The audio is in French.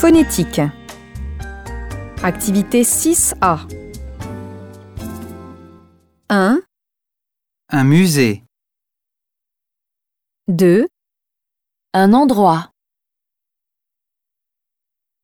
phonétique. Activité 6A. 1, Un musée. 2, Un endroit.